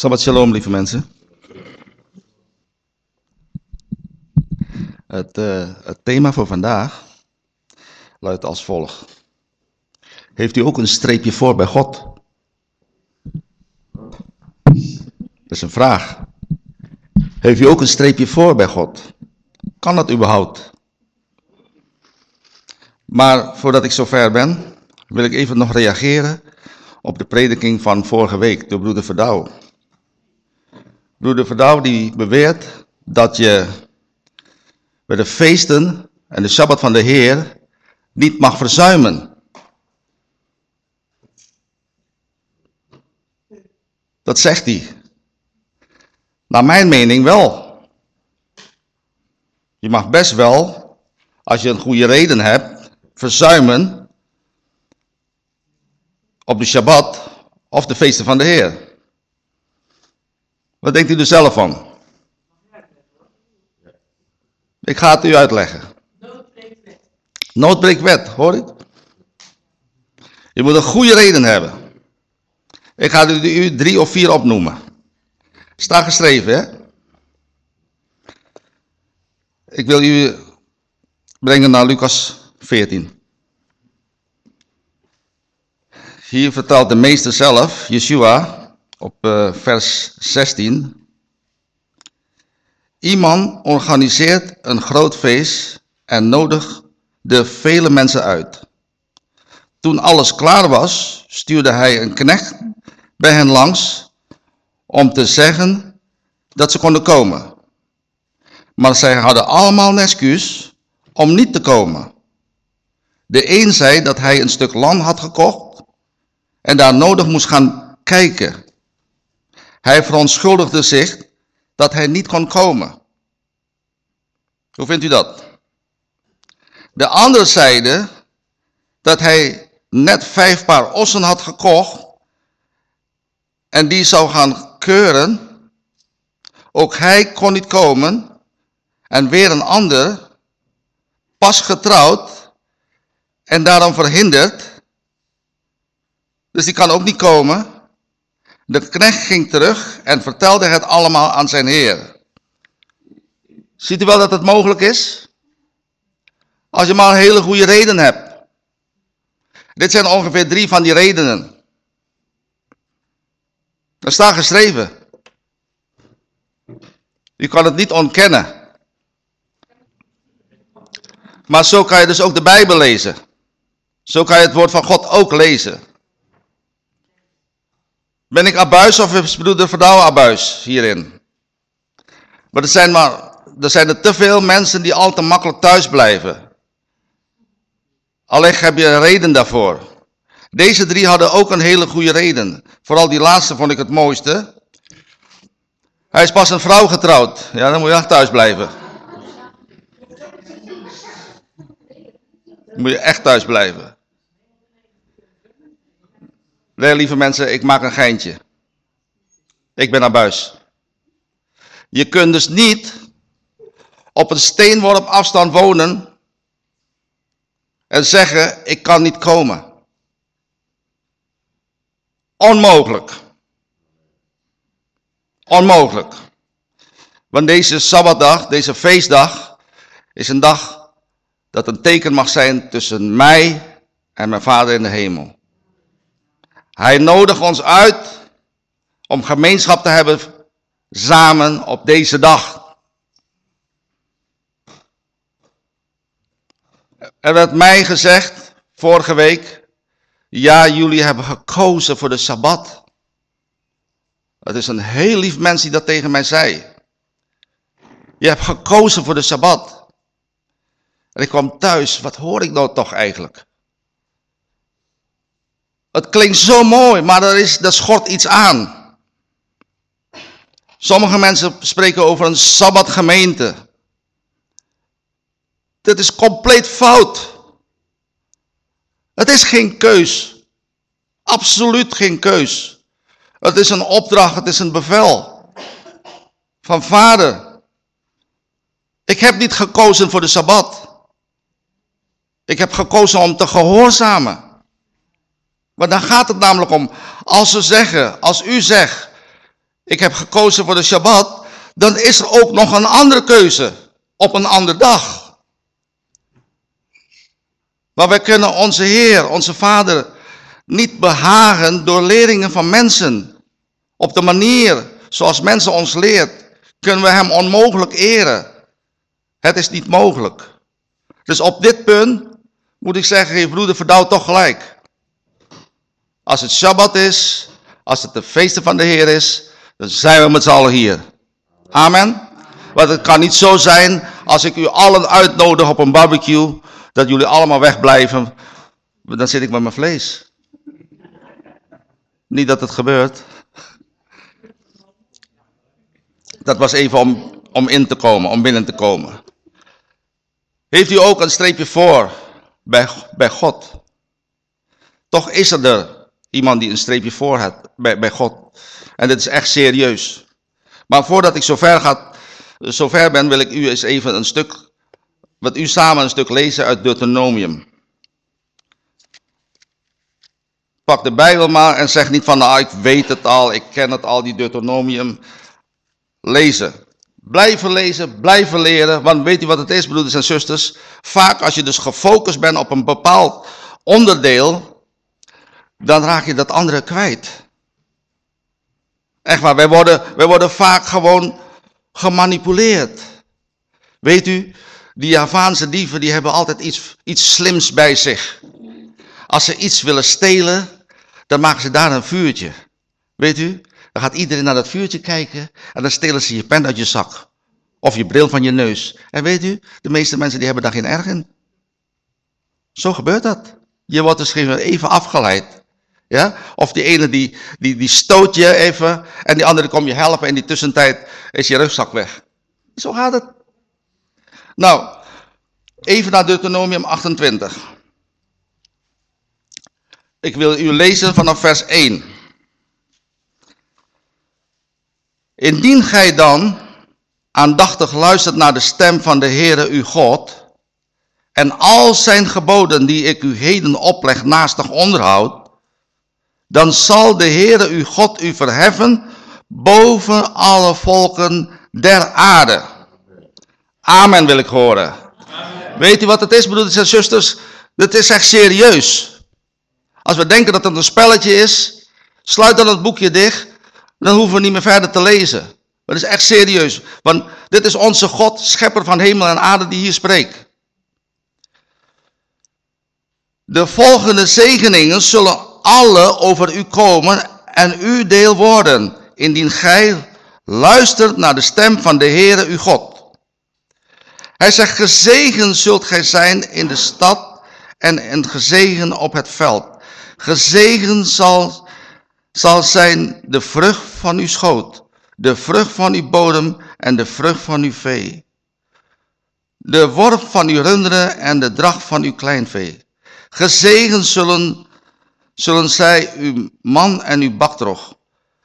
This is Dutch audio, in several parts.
Shabbat shalom, lieve mensen. Het, uh, het, thema voor vandaag luidt als volgt. Heeft u ook een streepje voor bij God? Dat is een vraag. Heeft u ook een streepje voor bij God? Kan dat überhaupt? Maar voordat ik zover ben, wil ik even nog reageren op de prediking van vorige week door broeder Verdouw. Broeder Verdouw die beweert dat je bij de feesten en de Sabbat van de Heer niet mag verzuimen. Dat zegt hij. Naar mijn mening wel. Je mag best wel, als je een goede reden hebt, verzuimen op de Shabbat of de feesten van de Heer. Wat denkt u er zelf van? Ik ga het u uitleggen. Noodbreekwet, hoor je? Je moet een goede reden hebben. Ik ga u drie of vier opnoemen. Staat geschreven, hè? Ik wil u brengen naar Lucas 14. Hier vertelt de meester zelf, Yeshua, op uh, vers 16. Iemand organiseert een groot feest en nodigt de vele mensen uit. Toen alles klaar was, stuurde hij een knecht bij hen langs om te zeggen dat ze konden komen. Maar zij hadden allemaal een excuus om niet te komen. De een zei dat hij een stuk land had gekocht en daar nodig moest gaan kijken. Hij verontschuldigde zich dat hij niet kon komen. Hoe vindt u dat? De andere zeide dat hij net vijf paar ossen had gekocht en die zou gaan keuren. Ook hij kon niet komen en weer een ander, pas getrouwd en daarom verhinderd. Dus die kan ook niet komen. De knecht ging terug en vertelde het allemaal aan zijn heer. Ziet u wel dat het mogelijk is? Als je maar een hele goede reden hebt. Dit zijn ongeveer drie van die redenen. Dat staat geschreven. U kan het niet ontkennen. Maar zo kan je dus ook de Bijbel lezen. Zo kan je het woord van God ook lezen. Ben ik abuis of is broeder Verdouw abuis hierin? Maar er zijn, maar er zijn er te veel mensen die al te makkelijk thuis blijven. Alleen heb je een reden daarvoor. Deze drie hadden ook een hele goede reden. Vooral die laatste vond ik het mooiste. Hij is pas een vrouw getrouwd. Ja, dan moet je echt thuis blijven. Dan moet je echt thuis blijven. Lieve mensen, ik maak een geintje. Ik ben naar buis. Je kunt dus niet op een steenworp afstand wonen en zeggen, ik kan niet komen. Onmogelijk. Onmogelijk. Want deze Sabbatdag, deze feestdag, is een dag dat een teken mag zijn tussen mij en mijn Vader in de hemel. Hij nodigt ons uit om gemeenschap te hebben samen op deze dag. Er werd mij gezegd vorige week, ja jullie hebben gekozen voor de Sabbat. Het is een heel lief mens die dat tegen mij zei. Je hebt gekozen voor de Sabbat. En ik kwam thuis, wat hoor ik nou toch eigenlijk? Het klinkt zo mooi, maar er, is, er schort iets aan. Sommige mensen spreken over een sabbatgemeente. Dit is compleet fout. Het is geen keus. Absoluut geen keus. Het is een opdracht, het is een bevel. Van vader. Ik heb niet gekozen voor de Sabbat. Ik heb gekozen om te gehoorzamen. Maar daar gaat het namelijk om. Als ze zeggen, als u zegt, ik heb gekozen voor de Shabbat, dan is er ook nog een andere keuze op een andere dag. Maar wij kunnen onze Heer, onze Vader, niet behagen door leringen van mensen. Op de manier zoals mensen ons leert, kunnen we Hem onmogelijk eren. Het is niet mogelijk. Dus op dit punt moet ik zeggen, je broeder verdouwt toch gelijk. Als het Shabbat is, als het de feesten van de Heer is, dan zijn we met z'n allen hier. Amen. Want het kan niet zo zijn, als ik u allen uitnodig op een barbecue, dat jullie allemaal wegblijven. Dan zit ik met mijn vlees. Niet dat het gebeurt. Dat was even om, om in te komen, om binnen te komen. Heeft u ook een streepje voor bij, bij God? Toch is er, er iemand die een streepje voor heeft bij, bij God. En dit is echt serieus. Maar voordat ik zover, ga, zover ben, wil ik u eens even een stuk, wat u samen een stuk lezen uit Deuteronomium. Pak de Bijbel maar en zeg niet van, nou ik weet het al, ik ken het al, die Deuteronomium. Lezen. Blijven lezen, blijven leren, want weet u wat het is, broeders en zusters? Vaak als je dus gefocust bent op een bepaald onderdeel, dan raak je dat andere kwijt. Echt waar, wij worden, wij worden vaak gewoon gemanipuleerd. Weet u, die Javaanse dieven die hebben altijd iets, iets slims bij zich. Als ze iets willen stelen, dan maken ze daar een vuurtje. Weet u, dan gaat iedereen naar dat vuurtje kijken en dan stelen ze je pen uit je zak. Of je bril van je neus. En weet u, de meeste mensen die hebben daar geen erg in. Zo gebeurt dat. Je wordt dus even afgeleid. Ja? Of die ene die, die, die stoot je even en die andere kom je helpen en in die tussentijd is je rugzak weg. Zo gaat het. Nou, even naar Deuteronomium 28. Ik wil u lezen vanaf vers 1. Indien gij dan aandachtig luistert naar de stem van de Heere uw God en al zijn geboden die ik u heden opleg naastig onderhoud, dan zal de Heere uw God u verheffen boven alle volken der aarde. Amen wil ik horen. Weet u wat het is, broeders en zusters? Dat is echt serieus. Als we denken dat het een spelletje is, sluit dan het boekje dicht, dan hoeven we niet meer verder te lezen. Maar dat is echt serieus, want dit is onze God, schepper van hemel en aarde, die hier spreekt. De volgende zegeningen zullen alle over u komen en uw deel worden, indien gij luistert naar de stem van de Heere uw God. Hij zegt, gezegend zult gij zijn in de stad en, en gezegend op het veld. Gezegend zal, zal zijn de vrucht van uw schoot, de vrucht van uw bodem en de vrucht van uw vee. De worp van uw runderen en de dracht van uw kleinvee. Gezegend zullen zullen zij uw man en uw bakdrog.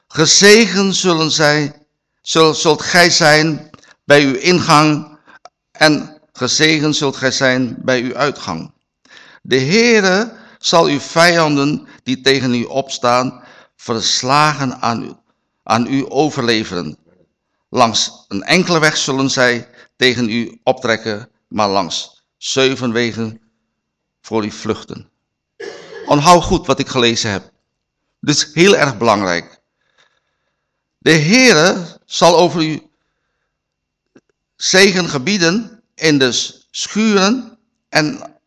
Gezegend zullen zij, zult, gij zijn bij uw ingang en gezegend zult gij zijn bij uw uitgang. De Heere zal uw vijanden die tegen u opstaan, verslagen aan u, aan u overleveren. Langs een enkele weg zullen zij tegen u optrekken, maar langs zeven wegen voor u vluchten. Onthoud goed wat ik gelezen heb. Is heel erg belangrijk. De Heere zal over u zegen gebieden in de schuren en,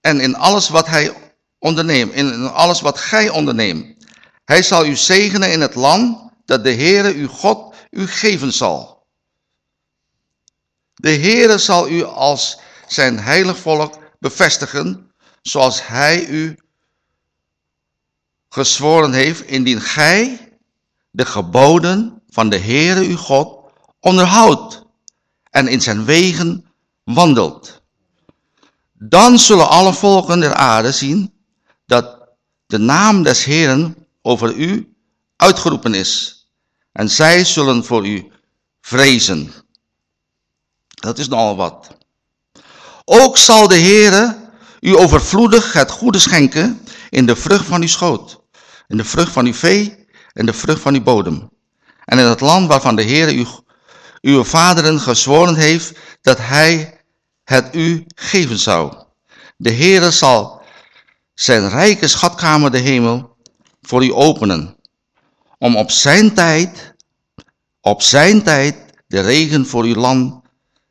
en in alles wat hij onderneemt, in alles wat gij onderneemt. Hij zal u zegenen in het land dat de Heere uw God u geven zal. De Heere zal u als zijn heilig volk bevestigen, zoals hij u gezworen heeft, indien gij de geboden van de Heere uw God onderhoudt en in zijn wegen wandelt. Dan zullen alle volken der aarde zien dat de naam des Heeren over u uitgeroepen is. En zij zullen voor u vrezen. Dat is nogal wat. Ook zal de Heere u overvloedig het goede schenken in de vrucht van uw schoot in de vrucht van uw vee en de vrucht van uw bodem. en in het land waarvan de Heer uw, uw vaderen gezworen heeft dat hij het u geven zou. De Heere zal zijn rijke schatkamer de hemel voor u openen, om op zijn tijd, op zijn tijd de regen voor uw land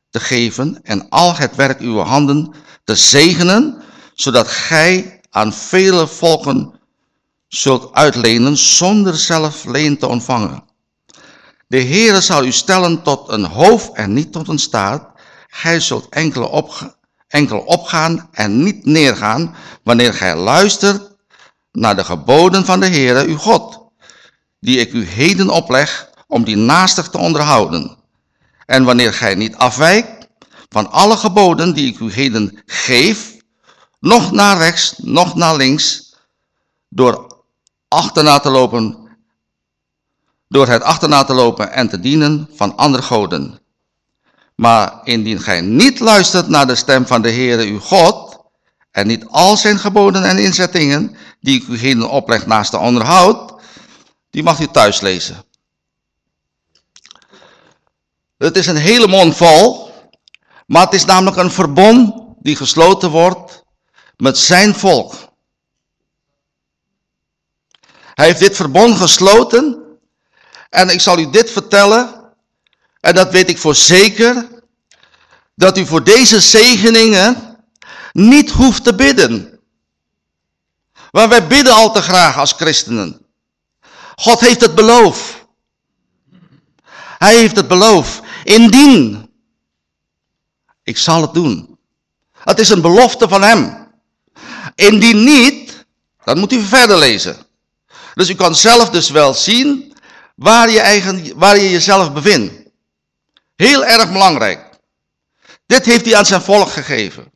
te geven en al het werk uw handen te zegenen, zodat gij aan vele volken zult uitlenen zonder zelf leen te ontvangen. De Heere zal u stellen tot een hoofd en niet tot een staat. Gij zult enkel, opga enkel opgaan en niet neergaan wanneer gij luistert naar de geboden van de Heere uw God, die ik u heden opleg om die naastig te onderhouden. En wanneer gij niet afwijkt van alle geboden die ik u heden geef, nog naar rechts, nog naar links, door achterna te lopen, door het achterna te lopen en te dienen van andere goden. Maar indien gij niet luistert naar de stem van de Heere uw God, en niet al zijn geboden en inzettingen, die ik u heden opleg naast de onderhoud, die mag u thuis lezen. Het is een hele mond vol, maar het is namelijk een verbond die gesloten wordt met zijn volk. Hij heeft dit verbond gesloten en ik zal u dit vertellen, en dat weet ik voor zeker, dat u voor deze zegeningen niet hoeft te bidden. Want wij bidden al te graag als christenen. God heeft het beloofd. Hij heeft het beloofd. Indien. Ik zal het doen. Het is een belofte van hem. Indien niet, dan moet u verder lezen. Dus u kan zelf dus wel zien waar je, eigen, waar je jezelf bevindt. Heel erg belangrijk. Dit heeft hij aan zijn volk gegeven.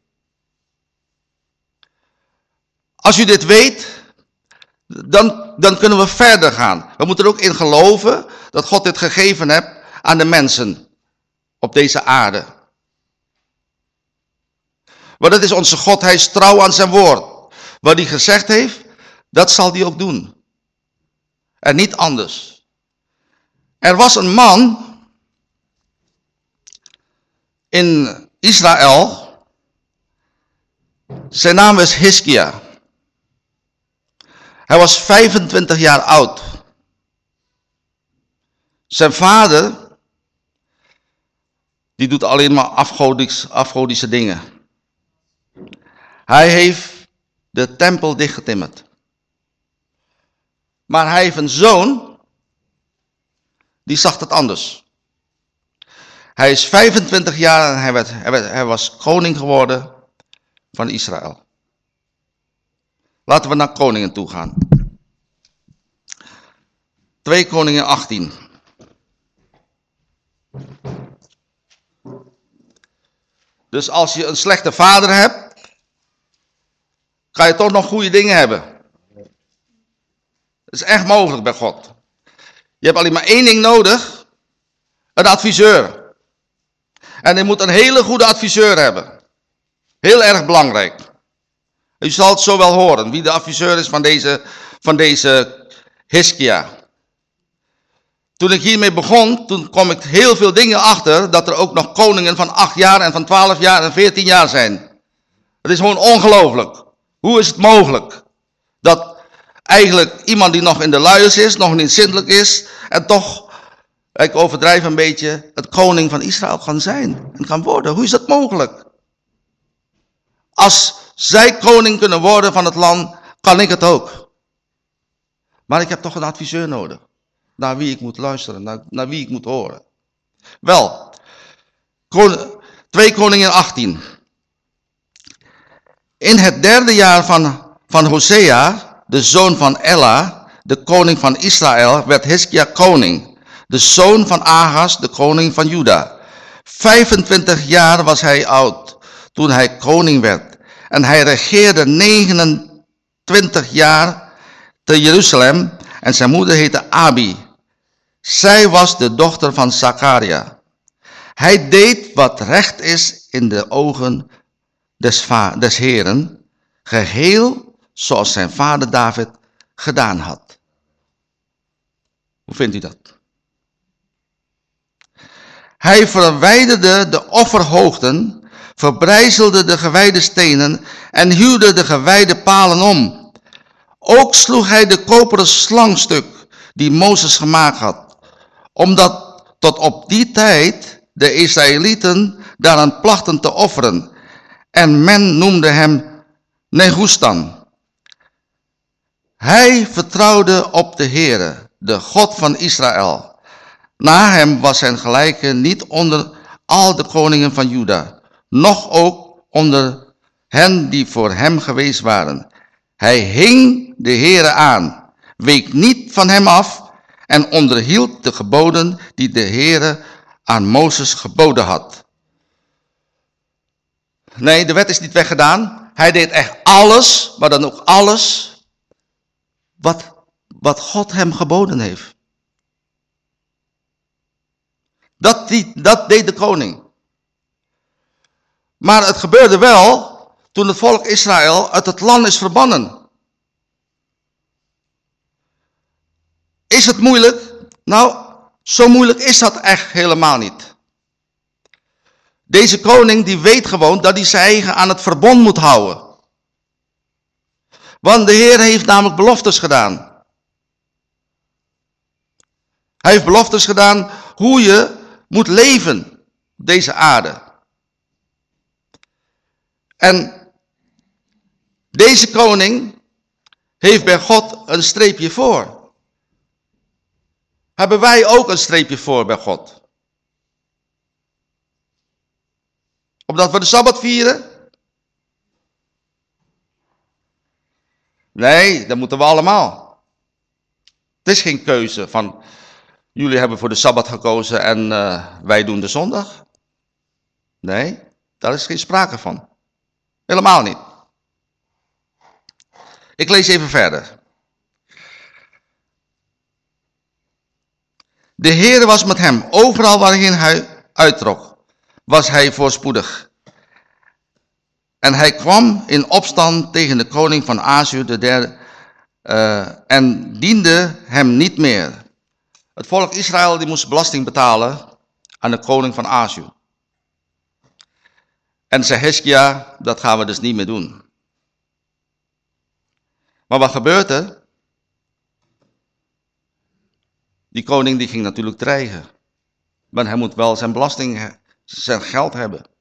Als u dit weet, dan, dan kunnen we verder gaan. We moeten er ook in geloven dat God dit gegeven heeft aan de mensen op deze aarde. Want dat is onze God, hij is trouw aan zijn woord. Wat hij gezegd heeft, dat zal hij ook doen. En niet anders. Er was een man in Israël. Zijn naam is Hiskia. Hij was 25 jaar oud. Zijn vader, die doet alleen maar afgodisch, afgodische dingen. Hij heeft de tempel dichtgetimmerd. Maar hij heeft een zoon, die zag het anders. Hij is 25 jaar en hij, werd, hij, was koning geworden van Israël. Laten we naar koningen toe gaan. 2 Koningen 18. Dus als je een slechte vader hebt, kan je toch nog goede dingen hebben. Is echt mogelijk bij God. Je hebt alleen maar één ding nodig. Een adviseur. En je moet een hele goede adviseur hebben. Heel erg belangrijk. U zal het zo wel horen, wie de adviseur is van deze, van deze Hiskia. Toen ik hiermee begon, toen kwam ik heel veel dingen achter, dat er ook nog koningen van 8 jaar en van 12 jaar en 14 jaar zijn. Het is gewoon ongelooflijk. Hoe is het mogelijk dat eigenlijk iemand die nog in de luiers is, nog niet zindelijk is, en toch ik overdrijf een beetje, het koning van Israël kan zijn en kan worden. Hoe is dat mogelijk? Als zij koning kunnen worden van het land, kan ik het ook. Maar ik heb toch een adviseur nodig. Naar wie ik moet luisteren, naar, wie ik moet horen. Wel, 2 Koningen 18. In het derde jaar van, van Hosea, de zoon van Ella, de koning van Israël, werd Hiskia koning de zoon van Ahas, de koning van Juda. 25 jaar was hij oud toen hij koning werd. En hij regeerde 29 jaar te Jeruzalem en zijn moeder heette Abi. Zij was de dochter van Zakaria. Hij deed wat recht is in de ogen des, des Heren, geheel zoals zijn vader David gedaan had. Hoe vindt u dat? Hij verwijderde de offerhoogten, verbrijzelde de gewijde stenen en huwde de gewijde palen om. Ook sloeg hij de koperen slangstuk die Mozes gemaakt had, omdat tot op die tijd de Israëlieten daaraan plachten te offeren. En men noemde hem Negustan. Hij vertrouwde op de Heere, de God van Israël. Na hem was zijn gelijke niet onder al de koningen van Juda, noch ook onder hen die voor hem geweest waren. Hij hing de Heere aan, week niet van hem af en onderhield de geboden die de Heere aan Mozes geboden had. Nee, de wet is niet weggedaan. Hij deed echt alles, maar dan ook alles wat, wat God hem geboden heeft. Dat, die, dat deed de koning. Maar het gebeurde wel toen het volk Israël uit het land is verbannen. Is het moeilijk? Nou, zo moeilijk is dat echt helemaal niet. Deze koning die weet gewoon dat hij zijn eigen aan het verbond moet houden. Want de Heer heeft namelijk beloftes gedaan. Hij heeft beloftes gedaan hoe je moet leven op deze aarde. En deze koning heeft bij God een streepje voor. Hebben wij ook een streepje voor bij God? Omdat we de Sabbat vieren? Nee, dat moeten we allemaal. Het is geen keuze van, jullie hebben voor de Sabbat gekozen en uh, wij doen de zondag. Nee, daar is geen sprake van. Helemaal niet. Ik lees even verder. De Heer was met hem. Overal waarin hij uittrok, was hij voorspoedig. En hij kwam in opstand tegen de koning van Azië de derde, uh, en diende hem niet meer. Het volk Israël die moest belasting betalen aan de koning van Azië. En zei dat gaan we dus niet meer doen. Maar wat gebeurt er? Die koning die ging natuurlijk dreigen. Maar hij moet wel zijn belasting, zijn geld hebben.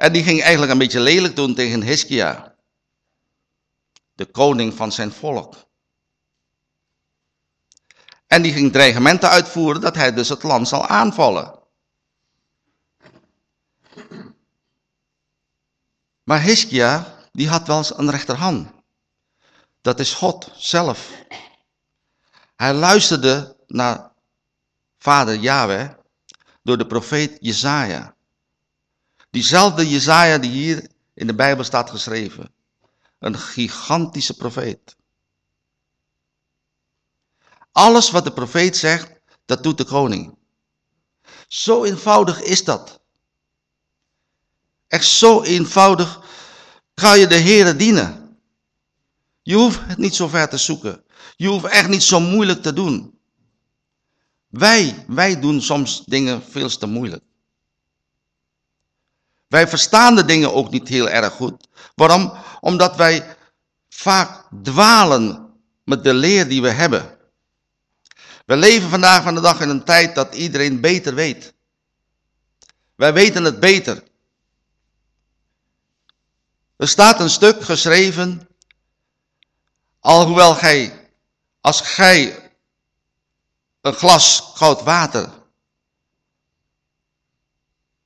En die ging eigenlijk een beetje lelijk doen tegen Hiskia. De koning van zijn volk. En die ging dreigementen uitvoeren dat hij dus het land zal aanvallen. Maar Hiskia, die had wel eens een rechterhand. Dat is God zelf. Hij luisterde naar vader Yahweh door de profeet Jezaja. Diezelfde Jezaja die hier in de Bijbel staat geschreven. Een gigantische profeet. Alles wat de profeet zegt, dat doet de koning. Zo eenvoudig is dat. Echt zo eenvoudig kan je de Heer dienen. Je hoeft het niet zo ver te zoeken. Je hoeft echt niet zo moeilijk te doen. Wij, wij doen soms dingen veel te moeilijk. Wij verstaan de dingen ook niet heel erg goed. Waarom? Omdat wij vaak dwalen met de leer die we hebben. We leven vandaag van de dag in een tijd dat iedereen beter weet. Wij weten het beter. Er staat een stuk geschreven, alhoewel gij, als gij een glas koud water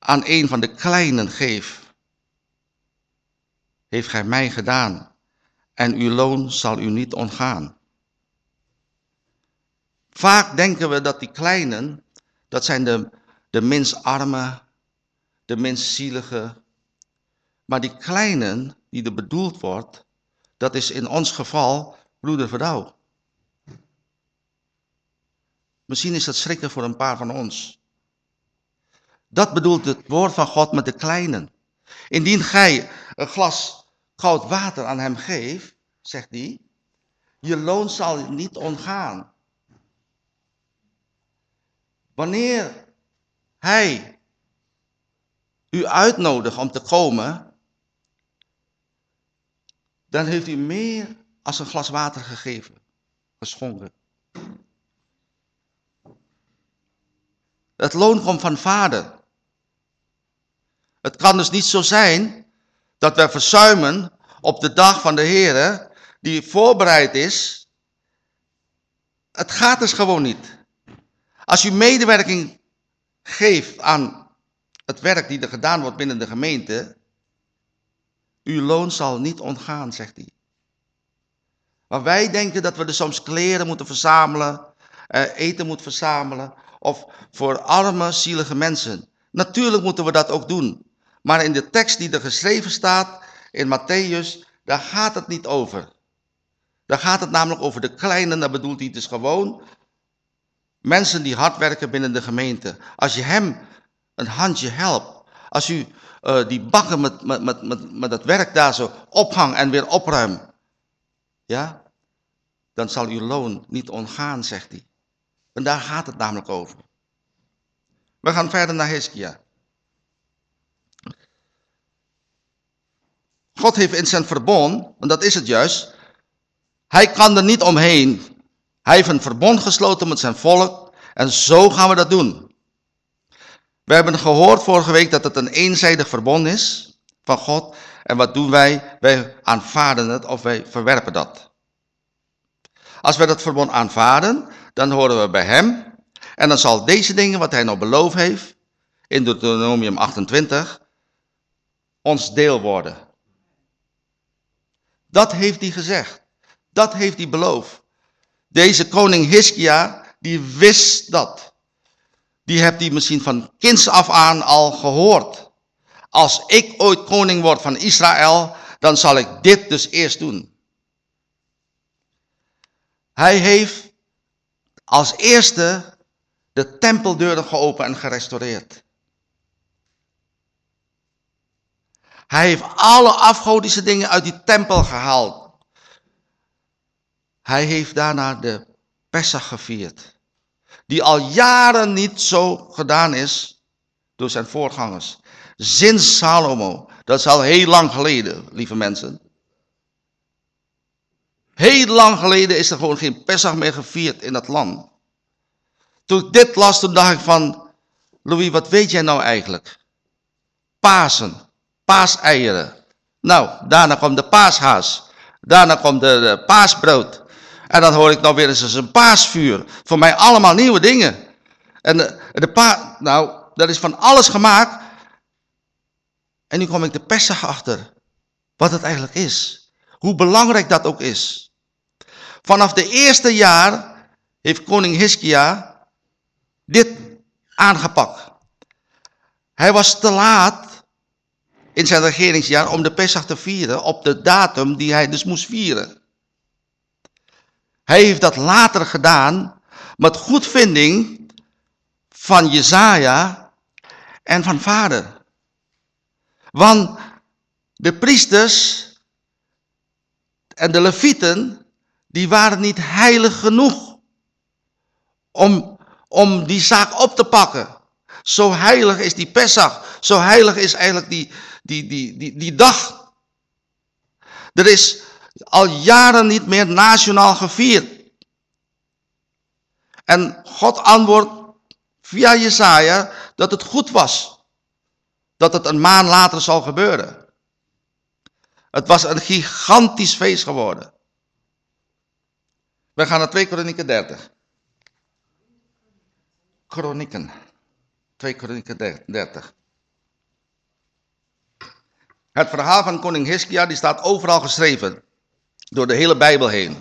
aan een van de kleinen geef, heeft gij mij gedaan, en uw loon zal u niet ontgaan. Vaak denken we dat die kleinen, dat zijn de, de minst arme, de minst zielige. Maar die kleinen die er bedoeld wordt, dat is in ons geval broeder Verdouw. Misschien is dat schrikken voor een paar van ons. Dat bedoelt het woord van God met de kleinen. Indien gij een glas koud water aan hem geeft, zegt hij, je loon zal niet ontgaan. Wanneer hij u uitnodigt om te komen, dan heeft u meer als een glas water gegeven, geschonken. Het loon komt van vader. Het kan dus niet zo zijn dat wij verzuimen op de dag van de Heer, die voorbereid is. Het gaat dus gewoon niet. Als u medewerking geeft aan het werk die er gedaan wordt binnen de gemeente, uw loon zal niet ontgaan, zegt hij. Maar wij denken dat we er soms kleren moeten verzamelen, eh, eten moeten verzamelen, of voor arme, zielige mensen. Natuurlijk moeten we dat ook doen. Maar in de tekst die er geschreven staat, in Matthäus, daar gaat het niet over. Daar gaat het namelijk over de kleine, dat bedoelt hij dus gewoon mensen die hard werken binnen de gemeente. Als je hem een handje helpt, als u uh, die bakken met, met, met, met, met het werk daar zo ophangt en weer opruimt, ja, dan zal uw loon niet ontgaan, zegt hij. En daar gaat het namelijk over. We gaan verder naar Hiskia. God heeft in zijn verbond, en dat is het juist, hij kan er niet omheen. Hij heeft een verbond gesloten met zijn volk en zo gaan we dat doen. We hebben gehoord vorige week dat het een eenzijdig verbond is van God. En wat doen wij? Wij aanvaarden het of wij verwerpen dat. Als wij dat verbond aanvaarden, dan horen we bij hem. En dan zal deze dingen wat hij nog beloofd heeft, in Deuteronomium 28, ons deel worden. Dat heeft hij gezegd. Dat heeft hij beloofd. Deze koning Hiskia, die wist dat. Die hebt hij misschien van kinds af aan al gehoord. Als ik ooit koning word van Israël, dan zal ik dit dus eerst doen. Hij heeft als eerste de tempeldeuren geopend en gerestaureerd. Hij heeft alle afgodische dingen uit die tempel gehaald. Hij heeft daarna de Pesach gevierd. Die al jaren niet zo gedaan is door zijn voorgangers. Sinds Salomo. Dat is al heel lang geleden, lieve mensen. Heel lang geleden is er gewoon geen Pesach meer gevierd in dat land. Toen ik dit las, dacht ik van, Louis, wat weet jij nou eigenlijk? Pasen, paaseieren. Nou, daarna komt de paashaas. Daarna komt de, paasbrood. En dan hoor ik nou weer eens een paasvuur. Voor mij allemaal nieuwe dingen. En de, de nou, dat is van alles gemaakt. En nu kom ik de Pesach achter. Wat het eigenlijk is. Hoe belangrijk dat ook is. Vanaf de eerste jaar heeft koning Hiskia dit aangepakt. Hij was te laat in zijn regeringsjaar om de Pesach te vieren op de datum die hij dus moest vieren. Hij heeft dat later gedaan met goedvinding van Jezaja en van vader. Want de priesters en de levieten, die waren niet heilig genoeg om, om die zaak op te pakken. Zo heilig is die Pesach, zo heilig is eigenlijk die, die, die, die, die dag. Er is al jaren niet meer nationaal gevierd. En God antwoordt via Jesaja dat het goed was. Dat het een maand later zal gebeuren. Het was een gigantisch feest geworden. We gaan naar 2 Kronieken 30. Kronieken. 2 Kronieken 30. Het verhaal van koning Hiskia die staat overal geschreven. Door de hele Bijbel heen.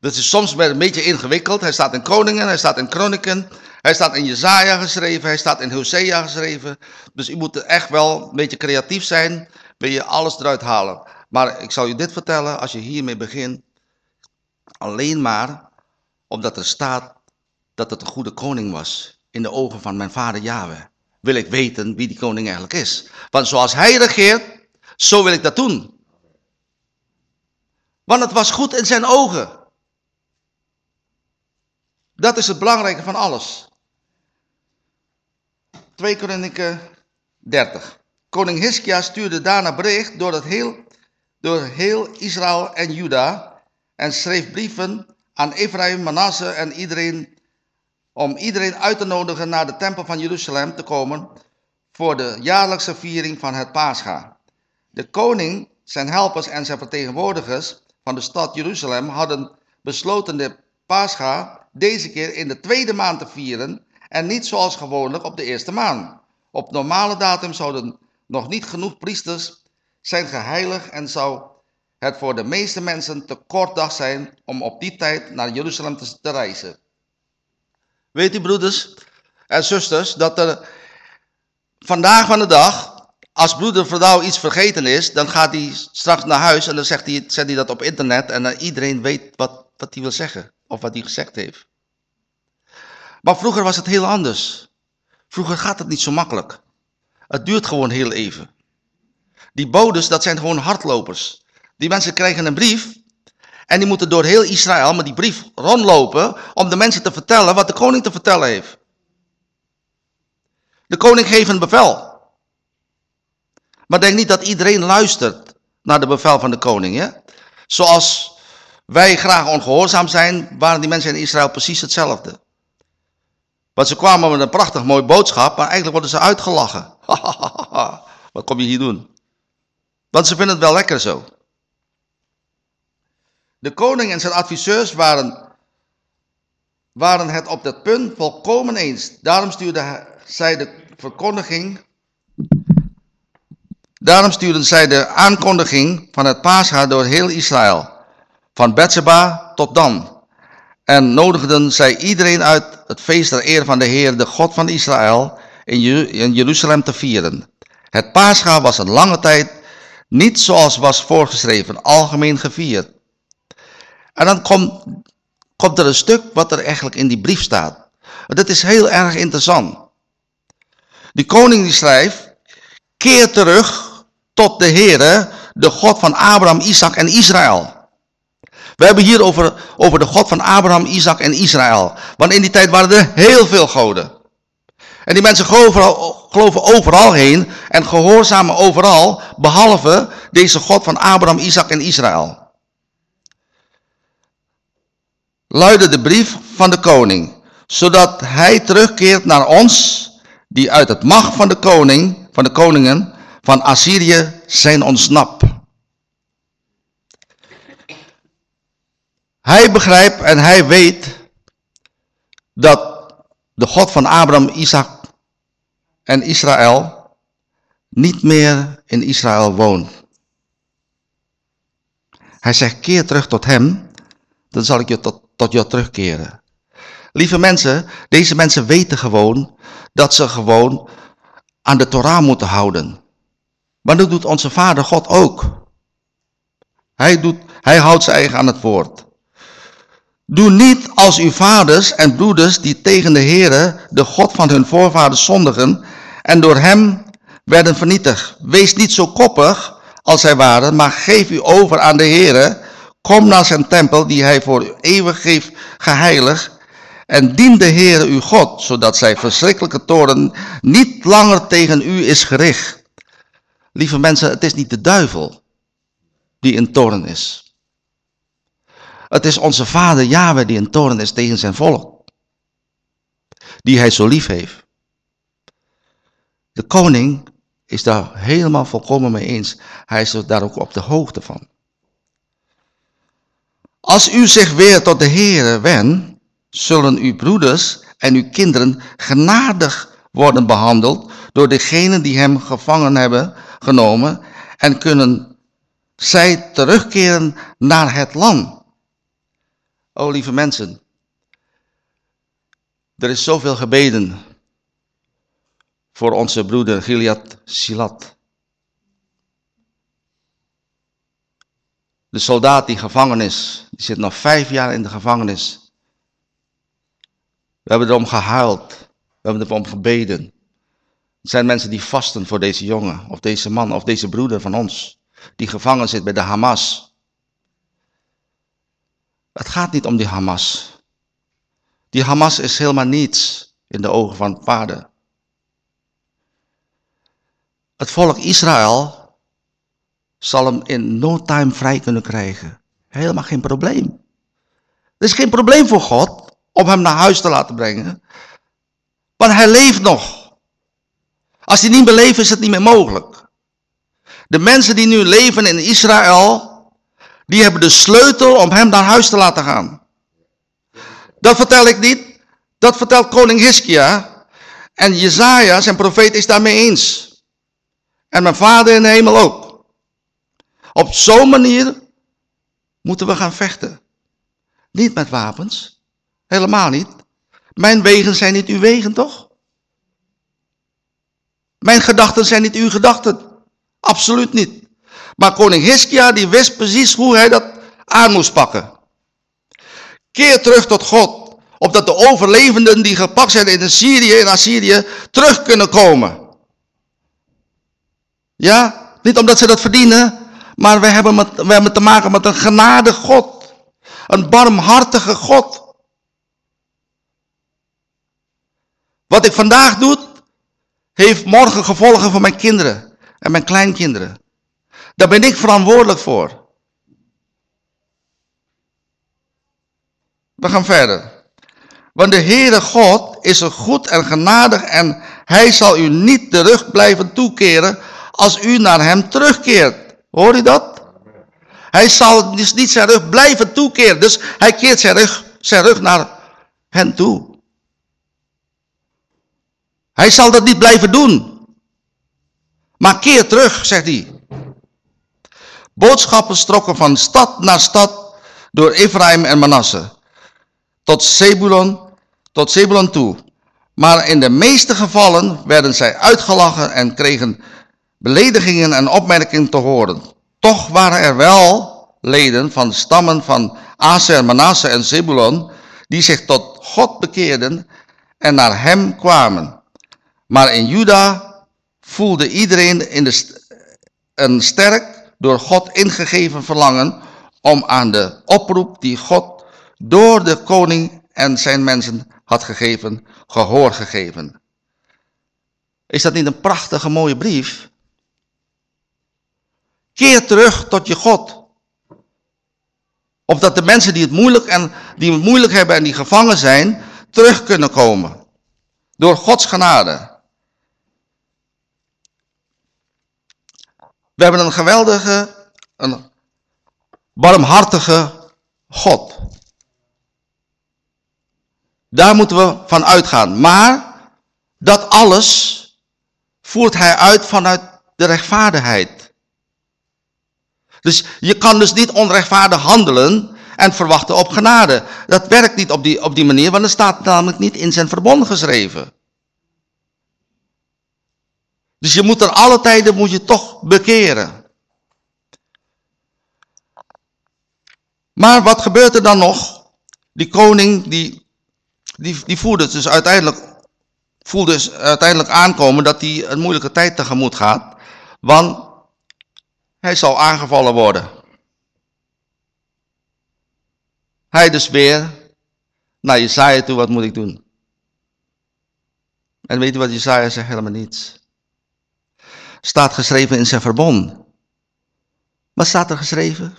Dat is soms een beetje ingewikkeld. Hij staat in Koningen, hij staat in Kroniken, hij staat in Jezaja geschreven, hij staat in Hosea geschreven. Dus u moet echt wel een beetje creatief zijn, wil je alles eruit halen. Maar ik zal u dit vertellen, als je hiermee begint, alleen maar omdat er staat dat het een goede koning was in de ogen van mijn vader Yahweh. Wil ik weten wie die koning eigenlijk is. Want zoals hij regeert, zo wil ik dat doen. Want het was goed in zijn ogen. Dat is het belangrijke van alles. 2 Kronieken 30. Koning Hiskia stuurde daarna bericht door, het heel, door heel Israël en Juda en schreef brieven aan Ephraim, Manasse en iedereen om iedereen uit te nodigen naar de tempel van Jeruzalem te komen voor de jaarlijkse viering van het Pascha. De koning, zijn helpers en zijn vertegenwoordigers van de stad Jeruzalem hadden besloten de Pascha deze keer in de tweede maand te vieren en niet zoals gewoonlijk op de eerste maand. Op normale datum zouden nog niet genoeg priesters zijn geheiligd en zou het voor de meeste mensen te kort dag zijn om op die tijd naar Jeruzalem te, te reizen. Weet u broeders en zusters dat er vandaag van de dag, als broeder Verdouw iets vergeten is, dan gaat hij straks naar huis en dan zegt hij, zet hij dat op internet en dan iedereen weet wat, wat hij wil zeggen of wat hij gezegd heeft. Maar vroeger was het heel anders. Vroeger gaat het niet zo makkelijk. Het duurt gewoon heel even. Die bodes, dat zijn gewoon hardlopers. Die mensen krijgen een brief en die moeten door heel Israël met die brief rondlopen om de mensen te vertellen wat de koning te vertellen heeft. De koning geeft een bevel. Maar denk niet dat iedereen luistert naar de bevel van de koning. Hè? Zoals wij graag ongehoorzaam zijn, waren die mensen in Israël precies hetzelfde. Want ze kwamen met een prachtig mooi boodschap, maar eigenlijk worden ze uitgelachen. Wat kom je hier doen? Want ze vinden het wel lekker zo. De koning en zijn adviseurs waren, waren het op dat punt volkomen eens. Daarom stuurde zij de verkondiging. Daarom stuurden zij de aankondiging van het Pascha door heel Israël, van Bethseba tot Dan. En nodigden zij iedereen uit het feest ter eer van de Heer, de God van Israël, in Jeruzalem te vieren. Het Pascha was een lange tijd niet zoals was voorgeschreven, algemeen gevierd. En dan komt, komt er een stuk wat er eigenlijk in die brief staat. Dat is heel erg interessant. Die koning die schrijft, keer terug tot de Heere, de God van Abraham, Isaac en Israël. We hebben hier over, over de God van Abraham, Isaac en Israël. Want in die tijd waren er heel veel goden. En die mensen geloven, geloven overal heen en gehoorzamen overal, behalve deze God van Abraham, Isaac en Israël. Luidde de brief van de koning, zodat hij terugkeert naar ons, die uit het macht van de koning, van de koningen van Assyrië zijn ontsnapt. Hij begrijpt en hij weet dat de God van Abraham, Isaac en Israël niet meer in Israël woont. Hij zegt, keer terug tot hem, dan zal ik je tot, tot jou terugkeren. Lieve mensen, deze mensen weten gewoon dat ze gewoon aan de Torah moeten houden. Maar dat doet onze Vader God ook. Hij, doet, hij houdt zijn eigen aan het woord. Doe niet als uw vaders en broeders die tegen de Heere, de God van hun voorvaders, zondigen en door hem werden vernietigd. Wees niet zo koppig als zij waren, maar geef u over aan de Heere. Kom naar zijn tempel die hij voor eeuwig heeft geheiligd en dien de Heere uw God, zodat zijn verschrikkelijke toren niet langer tegen u is gericht. Lieve mensen, het is niet de duivel die in toren is. Het is onze vader Yahweh die in toren is tegen zijn volk. Die hij zo lief heeft. De koning is daar helemaal volkomen mee eens. Hij is daar ook op de hoogte van. Als u zich weer tot de Heere wendt, zullen uw broeders en uw kinderen genadig worden behandeld door degenen die hem gevangen hebben genomen en kunnen zij terugkeren naar het land. O lieve mensen, er is zoveel gebeden voor onze broeder Giliad Silat. De soldaat die gevangen is, die zit nog vijf jaar in de gevangenis. We hebben erom gehuild. We hebben erom gebeden. Er zijn mensen die vasten voor deze jongen, of deze man, of deze broeder van ons. Die gevangen zit bij de Hamas. Het gaat niet om die Hamas. Die Hamas is helemaal niets in de ogen van vader. Het volk Israël zal hem in no time vrij kunnen krijgen. Helemaal geen probleem. Er is geen probleem voor God om hem naar huis te laten brengen. Want hij leeft nog. Als hij niet meer leeft is het niet meer mogelijk. De mensen die nu leven in Israël, die hebben de sleutel om hem naar huis te laten gaan. Dat vertel ik niet. Dat vertelt koning Hiskia. En Jezaja, zijn profeet, is daarmee eens. En mijn vader in de hemel ook. Op zo'n manier moeten we gaan vechten. Niet met wapens. Helemaal niet. Mijn wegen zijn niet uw wegen, toch? Mijn gedachten zijn niet uw gedachten. Absoluut niet. Maar koning Hiskia die wist precies hoe hij dat aan moest pakken. Keer terug tot God. Opdat de overlevenden die gepakt zijn in Syrië en Assyrië terug kunnen komen. Ja, niet omdat ze dat verdienen, maar we hebben, met, we hebben te maken met een genade God. Een barmhartige God. Wat ik vandaag doe, heeft morgen gevolgen voor mijn kinderen en mijn kleinkinderen. Daar ben ik verantwoordelijk voor. We gaan verder. Want de Heere God is een goed en genadig en hij zal u niet de rug blijven toekeren als u naar hem terugkeert. Hoor je dat? Hij zal dus niet zijn rug blijven toekeren. Dus hij keert zijn rug, zijn rug naar hen toe. Hij zal dat niet blijven doen. Maar keer terug, zegt hij. Boodschappen strokken van stad naar stad door Ephraim en Manasse. Tot Zebulon, tot Zebulon toe. Maar in de meeste gevallen werden zij uitgelachen en kregen beledigingen en opmerkingen te horen. Toch waren er wel leden van stammen van Aser, Manasse en Zebulon die zich tot God bekeerden en naar hem kwamen. Maar in Juda voelde iedereen in de een sterk door God ingegeven verlangen om aan de oproep die God door de koning en zijn mensen had gegeven, gehoor gegeven. Is dat niet een prachtige mooie brief? Keer terug tot je God. Opdat de mensen die het moeilijk, en, die het moeilijk hebben en die gevangen zijn, terug kunnen komen. Door Gods genade. We hebben een geweldige, een barmhartige God. Daar moeten we van uitgaan. Maar dat alles voert hij uit vanuit de rechtvaardigheid. Dus je kan dus niet onrechtvaardig handelen en verwachten op genade. Dat werkt niet op die, op die manier, want het staat namelijk niet in zijn verbond geschreven. Dus je moet er alle tijden moet je toch bekeren. Maar wat gebeurt er dan nog? Die koning die, die, die voelde dus uiteindelijk, voelde dus uiteindelijk aankomen dat hij een moeilijke tijd tegemoet gaat. Want hij zal aangevallen worden. Hij dus weer naar Jezaja toe, wat moet ik doen? En weet u wat Jezaja zegt? Helemaal niets. Staat geschreven in zijn verbond. Wat staat er geschreven?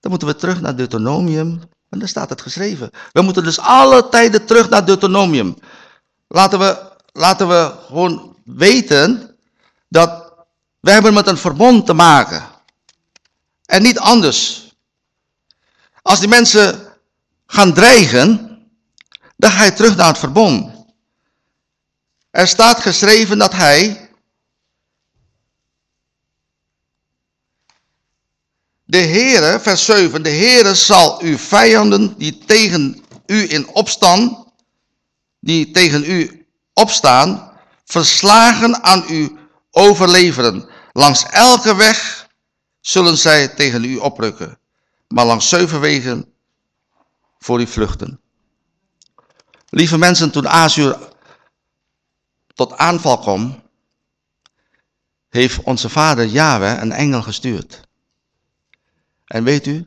Dan moeten we terug naar Deuteronomium. En daar staat het geschreven. We moeten dus alle tijden terug naar Deuteronomium. Laten we, laten we gewoon weten dat we hebben met een verbond te maken. En niet anders. Als die mensen gaan dreigen, dan ga je terug naar het verbond. Er staat geschreven dat hij de Heere, vers 7, de Heere zal uw vijanden die tegen u in opstand, die tegen u opstaan, verslagen aan u overleveren. Langs elke weg zullen zij tegen u oprukken, maar langs zeven wegen voor u vluchten. Lieve mensen, toen Azuur tot aanval kwam, heeft onze vader Yahweh een engel gestuurd. En weet u,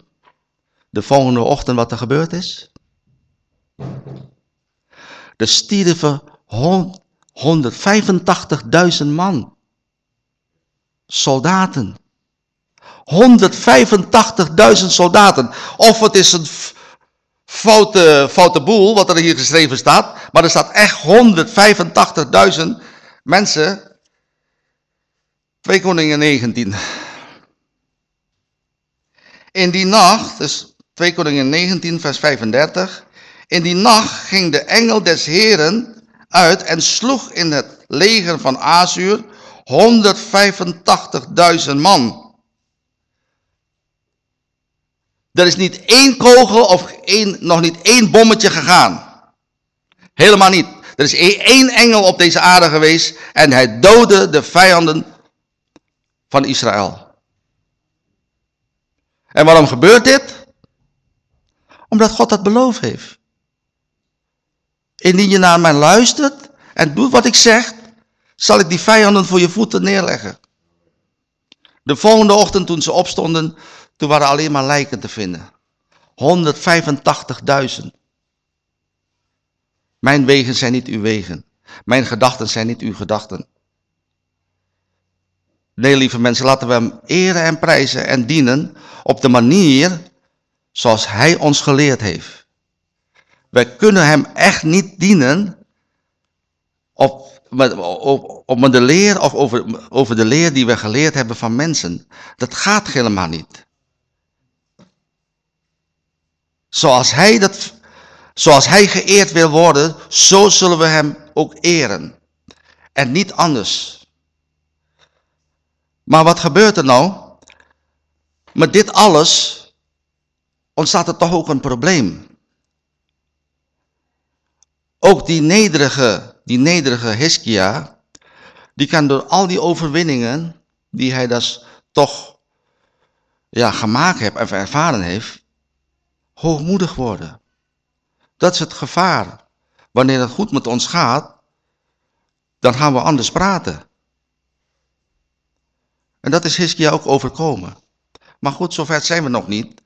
de volgende ochtend wat er gebeurd is? Er stierven 185.000 man soldaten. 185.000 soldaten. Of het is een foute, foute boel wat er hier geschreven staat. Maar er staat echt 185.000 mensen. 2 Koningen 19. In die nacht, dus 2 Koningen 19 vers 35. In die nacht ging de engel des Heren uit en sloeg in het leger van Azuur 185.000 man. Er is niet één kogel of één, nog niet één bommetje gegaan. Helemaal niet. Er is één engel op deze aarde geweest en hij doodde de vijanden van Israël. En waarom gebeurt dit? Omdat God dat beloofd heeft. Indien je naar mij luistert en doet wat ik zeg, zal ik die vijanden voor je voeten neerleggen. De volgende ochtend toen ze opstonden, toen waren alleen maar lijken te vinden. 185.000. Mijn wegen zijn niet uw wegen. Mijn gedachten zijn niet uw gedachten. Nee, lieve mensen, laten we hem eren en prijzen en dienen op de manier zoals hij ons geleerd heeft. Wij kunnen hem echt niet dienen op, op, op de leer of over, over de leer die we geleerd hebben van mensen. Dat gaat helemaal niet. Zoals hij, dat, zoals hij geëerd wil worden, zo zullen we hem ook eren. En niet anders. Maar wat gebeurt er nou? Met dit alles ontstaat er toch ook een probleem. Ook die nederige, die nederige Hiskia, die kan door al die overwinningen die hij dus toch ja, gemaakt heeft en ervaren heeft, hoogmoedig worden. Dat is het gevaar. Wanneer het goed met ons gaat, dan gaan we anders praten. En dat is Hiskia ook overkomen. Maar goed, zover zijn we nog niet.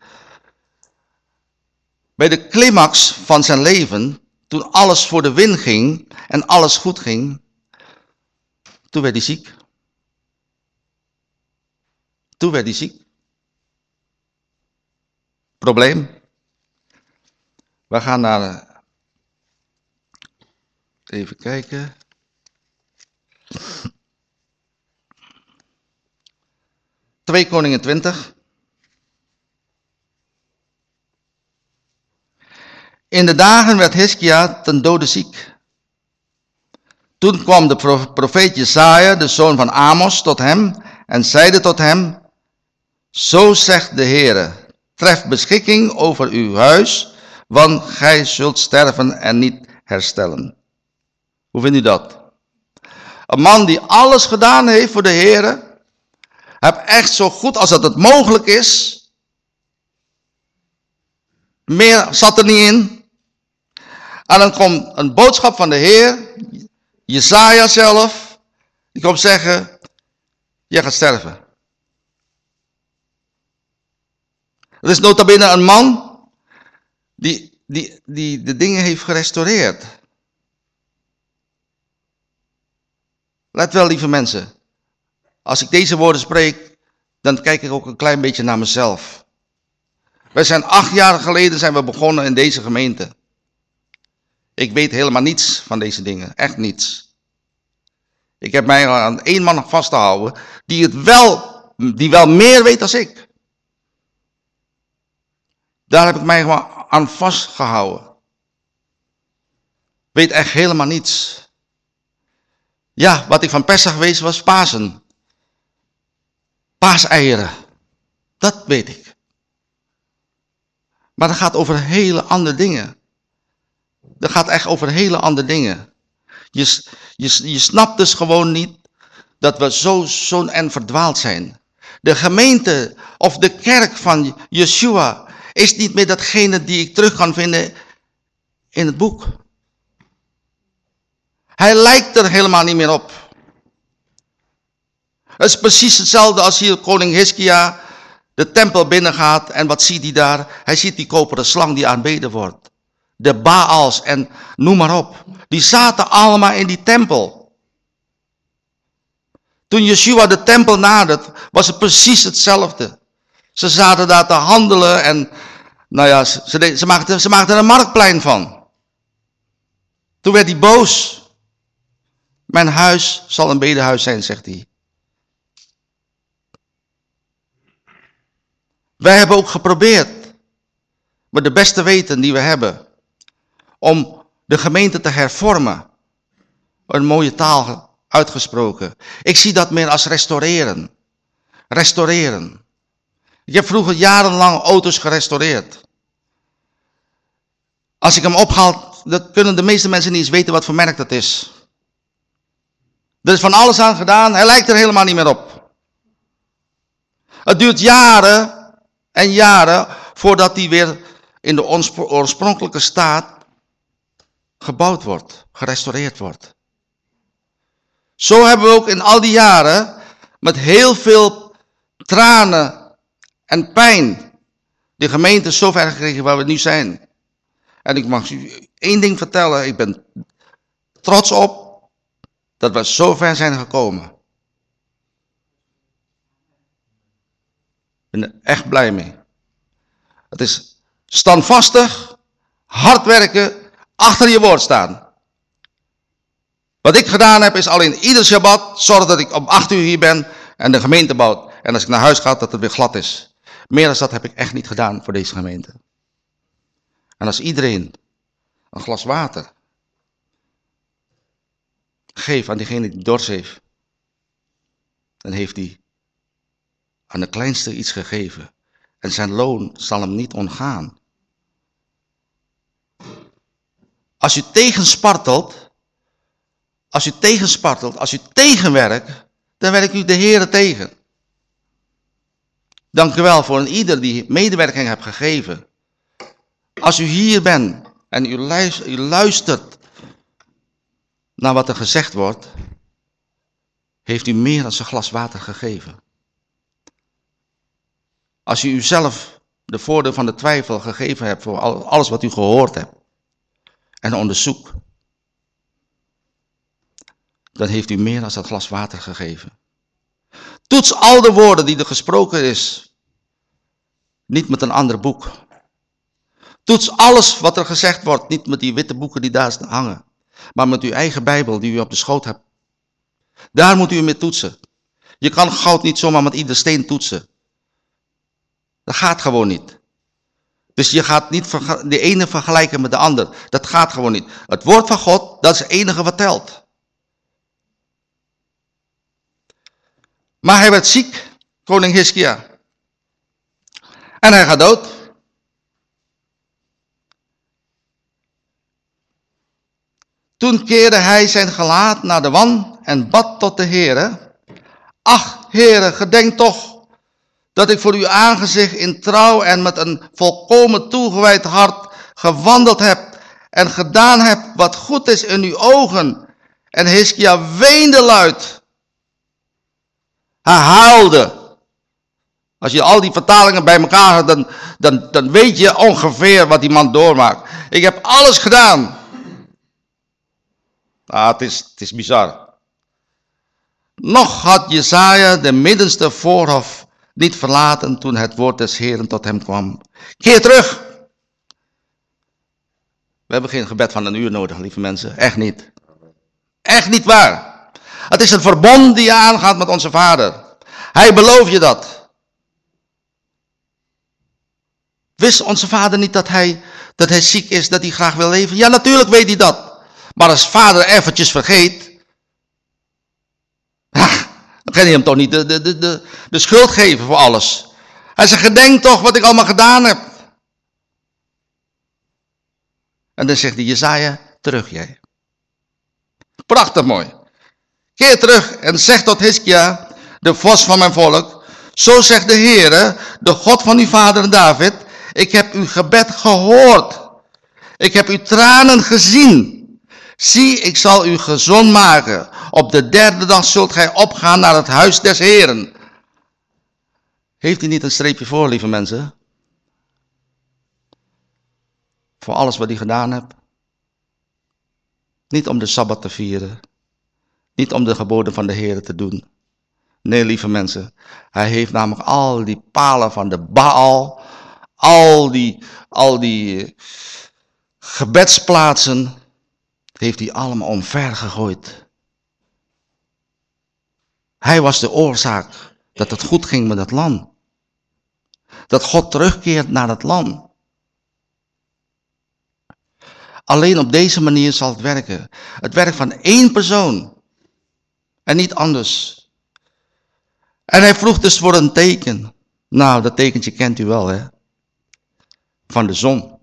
Bij de climax van zijn leven, toen alles voor de win ging en alles goed ging, toen werd hij ziek. Toen werd hij ziek. Probleem. We gaan naar. Even kijken. 2 Koningen 20. In de dagen werd Hiskia ten dode ziek. Toen kwam de profeet Jesaja, de zoon van Amos, tot hem en zeide tot hem, Zo zegt de Heere, tref beschikking over uw huis, want gij zult sterven en niet herstellen. Hoe vindt u dat? Een man die alles gedaan heeft voor de Heere, heb echt zo goed als dat het mogelijk is. Meer zat er niet in. En dan komt een boodschap van de Heer, Jezaja zelf, die komt zeggen, jij gaat sterven. Er is nota bene een man die, die, die de dingen heeft gerestaureerd. Let wel, lieve mensen. Als ik deze woorden spreek, dan kijk ik ook een klein beetje naar mezelf. Wij zijn acht jaar geleden zijn we begonnen in deze gemeente. Ik weet helemaal niets van deze dingen, echt niets. Ik heb mij aan één man vastgehouden die het wel, die wel meer weet dan ik. Daar heb ik mij gewoon aan vastgehouden. Weet echt helemaal niets. Ja, wat ik van Pesach wees was Pasen. Paaseieren. Dat weet ik. Maar dat gaat over hele andere dingen. Gaat echt over hele andere dingen. Je, je, je snapt dus gewoon niet dat we zo, zo en verdwaald zijn. De gemeente of de kerk van Yeshua is niet meer datgene die ik terug kan vinden in het boek. Hij lijkt er helemaal niet meer op. Het is precies hetzelfde als hier koning Hiskia de tempel binnengaat en wat ziet hij daar? Hij ziet die koperen slang die aanbeden wordt. De Baals en noem maar op. Die zaten allemaal in die tempel. Toen Yeshua de tempel nadert, was het precies hetzelfde. Ze zaten daar te handelen en, nou ja, ze, ze, maakten, ze maakten een marktplein van. Toen werd hij boos. Mijn huis zal een bedehuis zijn, zegt hij. Wij hebben ook geprobeerd, met de beste weten die we hebben, om de gemeente te hervormen. Een mooie taal uitgesproken. Ik zie dat meer als restaureren. Restaureren. Ik heb vroeger jarenlang auto's gerestaureerd. Als ik hem ophaal, dan kunnen de meeste mensen niet eens weten wat voor merk dat is. Er is van alles aan gedaan, hij lijkt er helemaal niet meer op. Het duurt jaren en jaren voordat hij weer in de oorspronkelijke staat gebouwd wordt, gerestaureerd wordt. Zo hebben we ook in al die jaren met heel veel tranen en pijn de gemeente zover gekregen waar we nu zijn. En ik mag u één ding vertellen, ik ben trots op dat we zo ver zijn gekomen. Ik ben er echt blij mee. Het is standvastig, hard werken, achter je woord staan. Wat ik gedaan heb is alleen ieder Shabbat zorgen dat ik om acht uur hier ben en de gemeente bouwt. En als ik naar huis ga dat het weer glad is. Meer dan dat heb ik echt niet gedaan voor deze gemeente. En als iedereen een glas water geeft aan diegene die dorst heeft, dan heeft hij aan de kleinste iets gegeven. En zijn loon zal hem niet ontgaan. Als u tegenspartelt, als u tegenspartelt, als u tegenwerkt, dan werkt u de Heer tegen. Dank u wel voor een ieder die medewerking hebt gegeven. Als u hier bent en u luistert, u luistert naar wat er gezegd wordt, heeft u meer dan een glas water gegeven. Als u uzelf de voordeel van de twijfel gegeven hebt voor alles wat u gehoord hebt en onderzoek, dan heeft u meer dan dat glas water gegeven. Toets al de woorden die er gesproken is, niet met een ander boek. Toets alles wat er gezegd wordt, niet met die witte boeken die daar hangen, maar met uw eigen Bijbel die u op de schoot hebt. Daar moet u mee toetsen. Je kan goud niet zomaar met ieder steen toetsen. Dat gaat gewoon niet. Dus je gaat niet de ene vergelijken met de ander. Dat gaat gewoon niet. Het woord van God, dat is het enige wat telt. Maar hij werd ziek, koning Hiskia. En hij gaat dood. Toen keerde hij zijn gelaat naar de wan en bad tot de Heere. Ach, Heere, gedenk toch dat ik voor uw aangezicht in trouw en met een volkomen toegewijd hart gewandeld heb en gedaan heb wat goed is in uw ogen. En Hiskia weende luid hij huilde. Als je al die vertalingen bij elkaar had, dan, dan, dan weet je ongeveer wat die man doormaakt. Ik heb alles gedaan. Ah, het, is, het is bizar. Nog had Jezaja de middenste voorhof niet verlaten toen het woord des Heren tot hem kwam. Keer terug. We hebben geen gebed van een uur nodig, lieve mensen. Echt niet. Echt niet waar. Het is een verbond die je aangaat met onze vader. Hij belooft je dat. Wist onze vader niet dat hij, dat hij ziek is, dat hij graag wil leven? Ja, natuurlijk weet hij dat. Maar als vader eventjes vergeet, dan kan hij hem toch niet de, de, de, de, de schuld geven voor alles. Hij zegt, gedenk toch wat ik allemaal gedaan heb. En dan zegt hij, Jezaja, terug jij. Prachtig mooi. Keer terug en zeg tot Hiskia, de vos van mijn volk. Zo zegt de Heere, de God van uw vader David, ik heb uw gebed gehoord. Ik heb uw tranen gezien. Zie, ik zal u gezond maken. Op de derde dag zult gij opgaan naar het huis des Heren. Heeft u niet een streepje voor, lieve mensen? Voor alles wat hij gedaan hebt. Niet om de Sabbat te vieren. Niet om de geboden van de Heer te doen. Nee, lieve mensen. Hij heeft namelijk al die palen van de Baal, al die, al die gebedsplaatsen, heeft hij allemaal omver gegooid. Hij was de oorzaak dat het goed ging met het land. Dat God terugkeert naar het land. Alleen op deze manier zal het werken. Het werkt van één persoon. En niet anders. En hij vroeg dus voor een teken. Nou, dat tekentje kent u wel, hè? Van de zon.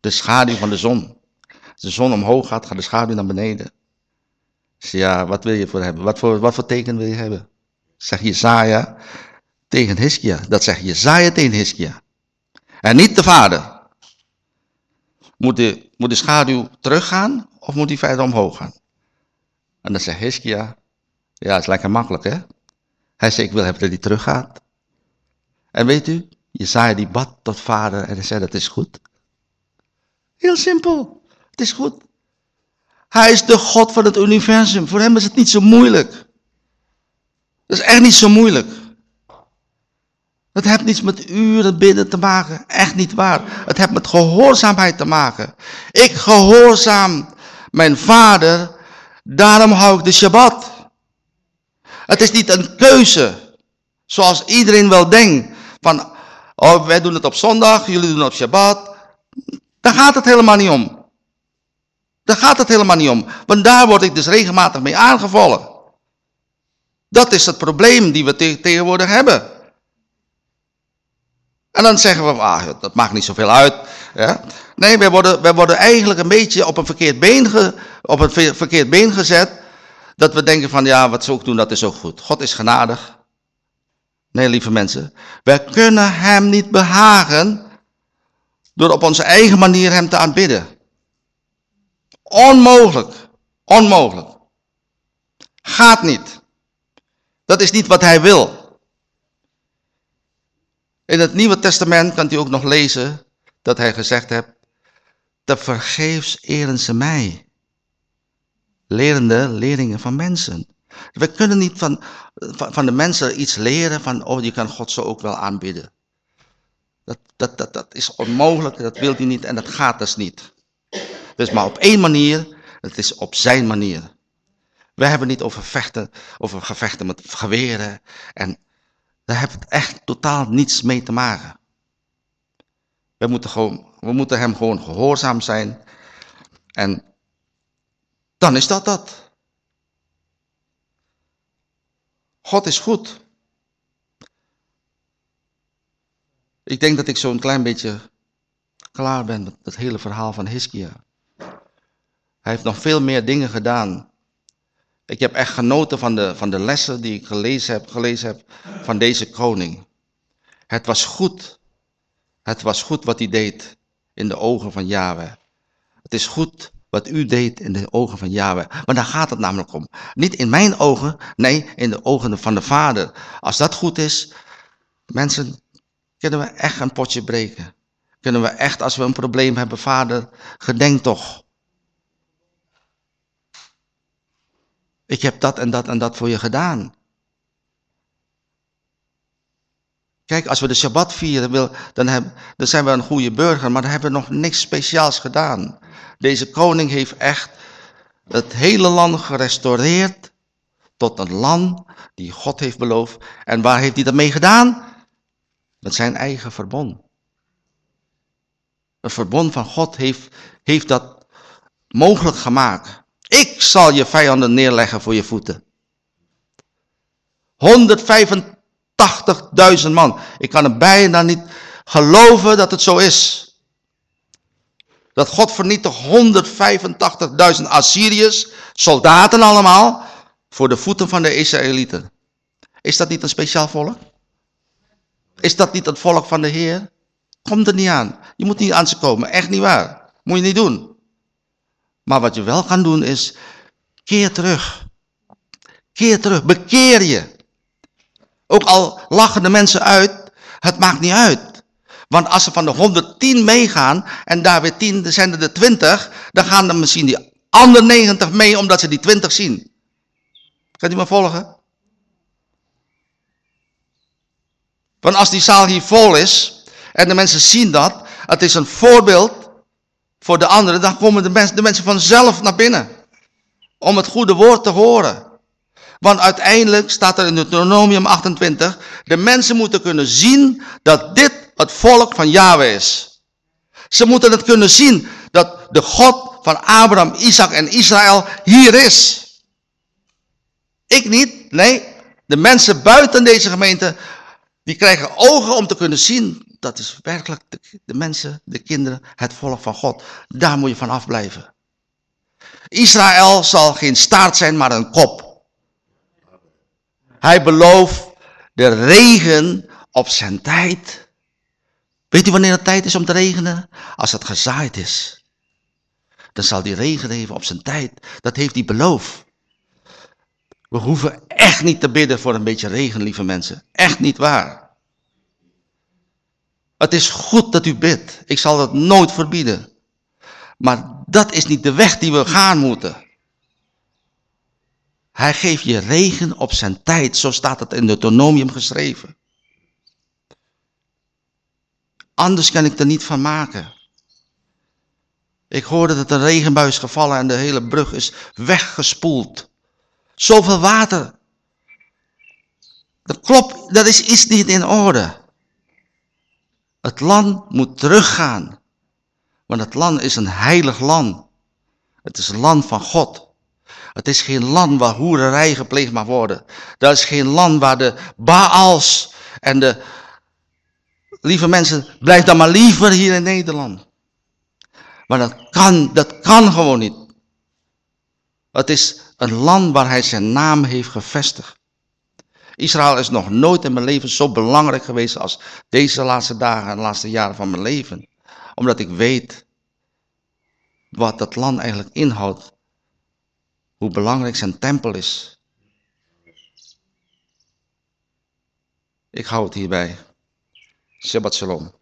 De schaduw van de zon. De zon omhoog gaat, gaat de schaduw naar beneden. Dus ja, wat wil je voor hebben? Wat voor, wat voor teken wil je hebben? Zeg Jezaja tegen Hiskia. Dat zegt Jezaja tegen Hiskia. En niet de vader. Moet de, moet de schaduw teruggaan of moet die verder omhoog gaan? En dan zegt Hiskia, ja, het is lekker makkelijk hè. Hij zei, ik wil hebben dat hij teruggaat. En weet u, Jezaja die bad tot vader en hij zei, dat is goed. Heel simpel, het is goed. Hij is de God van het universum. Voor hem is het niet zo moeilijk. Dat is echt niet zo moeilijk. Het heeft niets met uren bidden te maken. Echt niet waar. Het heeft met gehoorzaamheid te maken. Ik gehoorzaam mijn vader, daarom hou ik de Shabbat. Het is niet een keuze, zoals iedereen wel denkt. Van, oh, wij doen het op zondag, jullie doen het op Shabbat. Daar gaat het helemaal niet om. Daar gaat het helemaal niet om. Want daar word ik dus regelmatig mee aangevallen. Dat is het probleem die we tegenwoordig hebben. En dan zeggen we, ah, dat maakt niet zoveel uit. Ja. Nee, wij worden, wij worden eigenlijk een beetje op een verkeerd been, ge, op een verkeerd been gezet. Dat we denken van, ja, wat ze ook doen, dat is ook goed. God is genadig. Nee, lieve mensen. Wij kunnen hem niet behagen door op onze eigen manier hem te aanbidden. Onmogelijk. Onmogelijk. Gaat niet. Dat is niet wat hij wil. In het Nieuwe Testament kan u ook nog lezen dat hij gezegd heeft, te vergeefs eren ze mij. Lerende leerlingen van mensen. We kunnen niet van, van, de mensen iets leren van, oh je kan God zo ook wel aanbidden. Dat, dat, dat, dat is onmogelijk, dat wil hij niet en dat gaat dus niet. Dus maar op één manier, het is op zijn manier. We hebben niet over vechten, over gevechten met geweren en daar heeft het echt totaal niets mee te maken. We moeten, gewoon, we moeten hem gewoon gehoorzaam zijn. En dan is dat dat. God is goed. Ik denk dat ik zo'n klein beetje klaar ben met het hele verhaal van Hiskia. Hij heeft nog veel meer dingen gedaan ik heb echt genoten van de, van de lessen die ik gelezen heb, gelezen heb van deze koning. Het was goed. Het was goed wat hij deed in de ogen van Yahweh. Het is goed wat u deed in de ogen van Yahweh. Maar daar gaat het namelijk om. Niet in mijn ogen, nee, in de ogen van de Vader. Als dat goed is, mensen, kunnen we echt een potje breken. Kunnen we echt, als we een probleem hebben, Vader, gedenk toch Ik heb dat en dat en dat voor je gedaan. Kijk, als we de Shabbat vieren, dan, zijn we een goede burger, maar dan hebben we nog niks speciaals gedaan. Deze koning heeft echt het hele land gerestaureerd tot een land die God heeft beloofd. En waar heeft hij dat mee gedaan? Met zijn eigen verbond. Het verbond van God heeft, heeft dat mogelijk gemaakt. Ik zal je vijanden neerleggen voor je voeten. 185.000 man. Ik kan het bijna niet geloven dat het zo is. Dat God vernietigt 185.000 Assyriërs, soldaten allemaal, voor de voeten van de Israëlieten. Is dat niet een speciaal volk? Is dat niet het volk van de Heer? Komt er niet aan. Je moet niet aan ze komen. Echt niet waar. Moet je niet doen. Maar wat je wel kan doen is, keer terug. Keer terug, bekeer je. Ook al lachen de mensen uit, het maakt niet uit. Want als ze van de 110 meegaan en daar weer 10, zijn er de 20, dan gaan er misschien die andere 90 mee omdat ze die 20 zien. Kan je me volgen? Want als die zaal hier vol is en de mensen zien dat, het is een voorbeeld voor de anderen, dan komen de mensen, de mensen vanzelf naar binnen. Om het goede woord te horen. Want uiteindelijk staat er in Deuteronomium 28, de mensen moeten kunnen zien dat dit het volk van Yahweh is. Ze moeten het kunnen zien dat de God van Abraham, Isaac en Israël hier is. Ik niet, nee. De mensen buiten deze gemeente, die krijgen ogen om te kunnen zien. Dat is werkelijk de, mensen, de kinderen, het volk van God. Daar moet je van afblijven. Israël zal geen staart zijn, maar een kop. Hij belooft de regen op zijn tijd. Weet u wanneer het tijd is om te regenen? Als het gezaaid is. Dan zal die regen geven op zijn tijd. Dat heeft hij beloofd. We hoeven echt niet te bidden voor een beetje regen, lieve mensen. Echt niet waar. Het is goed dat u bidt. Ik zal dat nooit verbieden. Maar dat is niet de weg die we gaan moeten. Hij geeft je regen op zijn tijd, zo staat het in Deuteronomium geschreven. Anders kan ik er niet van maken. Ik hoorde dat een regenbui is gevallen en de hele brug is weggespoeld. Zoveel water. Dat klopt, dat is iets niet in orde. Het land moet teruggaan. Want het land is een heilig land. Het is een land van God. Het is geen land waar hoererij gepleegd mag worden. Dat is geen land waar de Baals en de... Lieve mensen, blijf dan maar liever hier in Nederland. Maar dat kan, dat kan gewoon niet. Het is een land waar hij zijn naam heeft gevestigd. Israël is nog nooit in mijn leven zo belangrijk geweest als deze laatste dagen en laatste jaren van mijn leven. Omdat ik weet wat dat land eigenlijk inhoudt. Hoe belangrijk zijn tempel is. Ik hou het hierbij. Shabbat shalom.